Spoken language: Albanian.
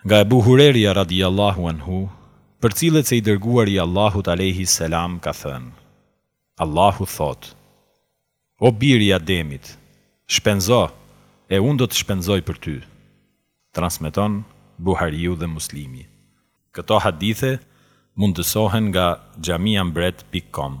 Nga Ebu Hurerja radhijal-lahu anhu përcillet se i Dërguari i Allahut alejhi selam ka thënë, Allahu thotë, O bir i Ademit, shpenzo, e unë do të shpenzoj për ty. Transmeton Buhariu dhe Muslimi. Këto hadithe mundësohen nga xhamiambret pik kom.